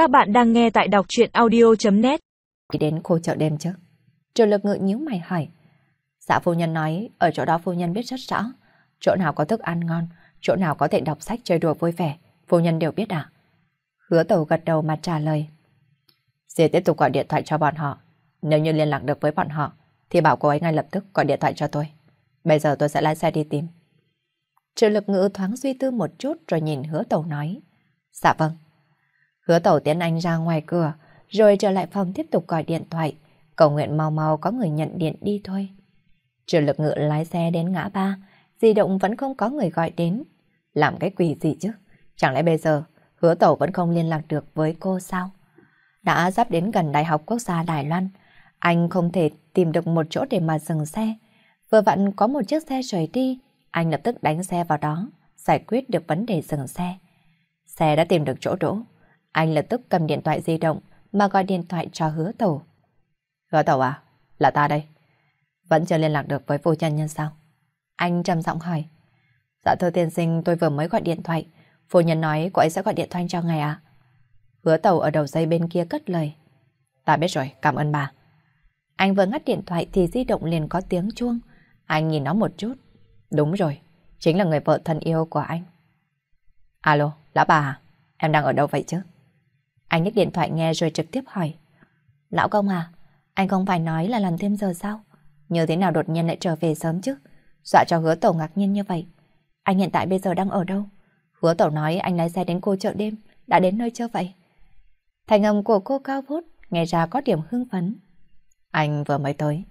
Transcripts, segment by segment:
Các bạn đang nghe tại đọc chuyện audio.net Đi đến khu chợ đêm chứ? Triệu lực ngự nhíu mày hỏi. Dạ phu nhân nói, ở chỗ đó phu nhân biết rất rõ. Chỗ nào có thức ăn ngon, chỗ nào có thể đọc sách chơi đùa vui vẻ, phu nhân đều biết à? Hứa tàu gật đầu mà trả lời. Dì tiếp tục gọi điện thoại cho bọn họ. Nếu như liên lạc được với bọn họ, thì bảo cô ấy ngay lập tức gọi điện thoại cho tôi. Bây giờ tôi sẽ lái xe đi tìm. Triệu lực ngữ thoáng suy tư một chút rồi nhìn hứa tàu nói. Dạ vâng. Hứa tàu tiến anh ra ngoài cửa, rồi trở lại phòng tiếp tục gọi điện thoại. Cầu nguyện mau mau có người nhận điện đi thôi. Triệu lực ngự lái xe đến ngã ba, di động vẫn không có người gọi đến. Làm cái quỷ gì chứ? Chẳng lẽ bây giờ hứa tàu vẫn không liên lạc được với cô sao? Đã sắp đến gần Đại học Quốc gia Đài Loan, anh không thể tìm được một chỗ để mà dừng xe. Vừa vặn có một chiếc xe rời đi, anh lập tức đánh xe vào đó, giải quyết được vấn đề dừng xe. Xe đã tìm được chỗ đỗ. Anh lập tức cầm điện thoại di động mà gọi điện thoại cho hứa tàu. Hứa tàu à? Là ta đây. Vẫn chưa liên lạc được với vô nhân nhân sao? Anh trầm giọng hỏi. Dạ thưa tiên sinh tôi vừa mới gọi điện thoại. Phu nhân nói cô ấy sẽ gọi điện thoại cho ngài à? Hứa tàu ở đầu dây bên kia cất lời. Ta biết rồi, cảm ơn bà. Anh vừa ngắt điện thoại thì di động liền có tiếng chuông. Anh nhìn nó một chút. Đúng rồi, chính là người vợ thân yêu của anh. Alo, lão bà à? Em đang ở đâu vậy chứ? Anh nhấc điện thoại nghe rồi trực tiếp hỏi. Lão công à, anh không phải nói là làm thêm giờ sao? Như thế nào đột nhiên lại trở về sớm chứ? Dọa cho hứa tổ ngạc nhiên như vậy. Anh hiện tại bây giờ đang ở đâu? Hứa tổ nói anh lái xe đến cô chợ đêm, đã đến nơi chưa vậy? Thành âm của cô cao vút, nghe ra có điểm hưng phấn. Anh vừa mới tới.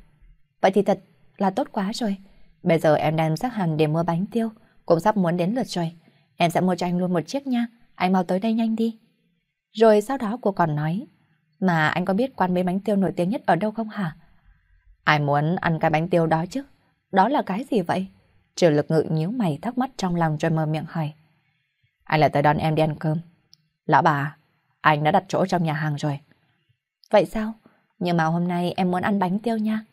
Vậy thì thật là tốt quá rồi. Bây giờ em đang sắc hàng để mua bánh tiêu, cũng sắp muốn đến lượt rồi. Em sẽ mua cho anh luôn một chiếc nha, anh mau tới đây nhanh đi. Rồi sau đó cô còn nói, mà anh có biết quán mấy bánh tiêu nổi tiếng nhất ở đâu không hả? Ai muốn ăn cái bánh tiêu đó chứ? Đó là cái gì vậy? Trừ lực ngự nhíu mày thắc mắc trong lòng rồi mở miệng hỏi. Anh lại tới đón em đi ăn cơm. Lão bà, anh đã đặt chỗ trong nhà hàng rồi. Vậy sao? Nhưng mà hôm nay em muốn ăn bánh tiêu nha.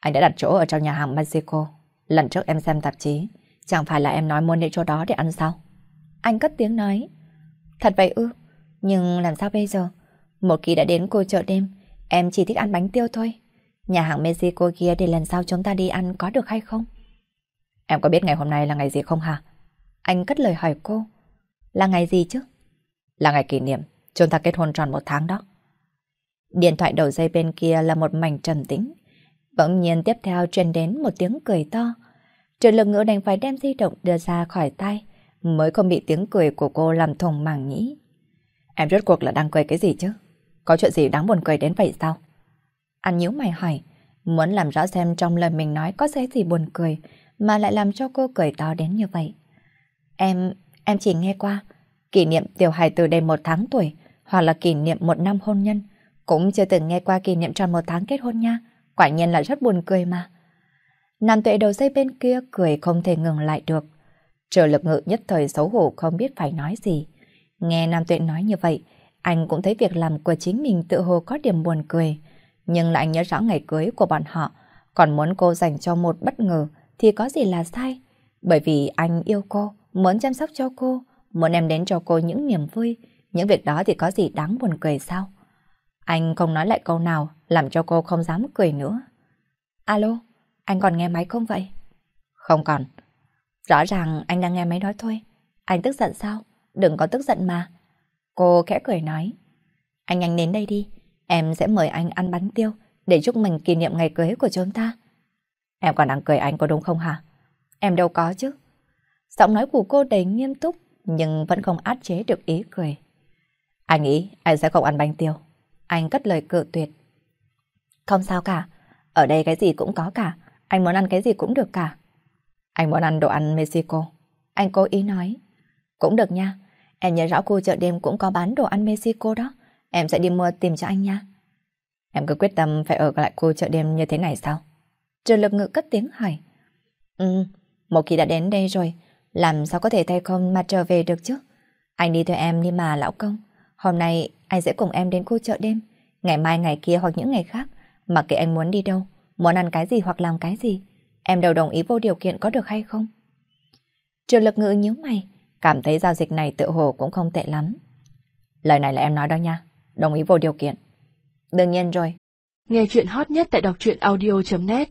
Anh đã đặt chỗ ở trong nhà hàng Mexico. Lần trước em xem tạp chí, chẳng phải là em nói muốn đến chỗ đó để ăn sao? Anh cất tiếng nói. Thật vậy ư? Nhưng làm sao bây giờ? Một khi đã đến cô chợ đêm, em chỉ thích ăn bánh tiêu thôi. Nhà hàng Mexico kia để lần sau chúng ta đi ăn có được hay không? Em có biết ngày hôm nay là ngày gì không hả? Anh cất lời hỏi cô. Là ngày gì chứ? Là ngày kỷ niệm, chúng ta kết hôn tròn một tháng đó. Điện thoại đầu dây bên kia là một mảnh trầm tĩnh. Bỗng nhiên tiếp theo truyền đến một tiếng cười to. Trợ lực ngữ đành phải đem di động đưa ra khỏi tay, mới không bị tiếng cười của cô làm thùng màng nhĩ. Em rốt cuộc là đang cười cái gì chứ? Có chuyện gì đáng buồn cười đến vậy sao? Anh nhíu mày hỏi, muốn làm rõ xem trong lời mình nói có cái gì buồn cười mà lại làm cho cô cười to đến như vậy. Em, em chỉ nghe qua, kỷ niệm tiểu hài từ đây một tháng tuổi hoặc là kỷ niệm một năm hôn nhân, cũng chưa từng nghe qua kỷ niệm tròn một tháng kết hôn nha, quả nhiên là rất buồn cười mà. Nam tuệ đầu dây bên kia cười không thể ngừng lại được. Trợ lực ngự nhất thời xấu hổ không biết phải nói gì. Nghe Nam Tuệ nói như vậy, anh cũng thấy việc làm của chính mình tự hồ có điểm buồn cười. Nhưng lại nhớ rõ ngày cưới của bọn họ, còn muốn cô dành cho một bất ngờ thì có gì là sai. Bởi vì anh yêu cô, muốn chăm sóc cho cô, muốn đem đến cho cô những niềm vui. Những việc đó thì có gì đáng buồn cười sao? Anh không nói lại câu nào, làm cho cô không dám cười nữa. Alo, anh còn nghe máy không vậy? Không còn. Rõ ràng anh đang nghe máy nói thôi. Anh tức giận sao? Đừng có tức giận mà. Cô khẽ cười nói, anh nhanh đến đây đi, em sẽ mời anh ăn bánh tiêu để chúc mừng kỷ niệm ngày cưới của chúng ta. Em còn đang cười anh có đúng không hả? Em đâu có chứ. Giọng nói của cô đầy nghiêm túc nhưng vẫn không át chế được ý cười. Anh nghĩ anh sẽ không ăn bánh tiêu. Anh cất lời cự tuyệt. Không sao cả, ở đây cái gì cũng có cả, anh muốn ăn cái gì cũng được cả. Anh muốn ăn đồ ăn Mexico. Anh cố ý nói. Cũng được nha, Em nhớ rõ khu chợ đêm cũng có bán đồ ăn Mexico đó. Em sẽ đi mua tìm cho anh nha. Em cứ quyết tâm phải ở lại khu chợ đêm như thế này sao? Trường lực ngự cất tiếng hỏi. Ừ, một khi đã đến đây rồi, làm sao có thể thay không mà trở về được chứ? Anh đi theo em đi mà lão công. Hôm nay anh sẽ cùng em đến khu chợ đêm. Ngày mai ngày kia hoặc những ngày khác, mặc kệ anh muốn đi đâu, muốn ăn cái gì hoặc làm cái gì. Em đều đồng ý vô điều kiện có được hay không? Trường lực ngự nhíu mày, cảm thấy giao dịch này tự hồ cũng không tệ lắm. Lời này là em nói đó nha. Đồng ý vô điều kiện. Đương nhiên rồi. Nghe chuyện hot nhất tại đọc truyện audio.net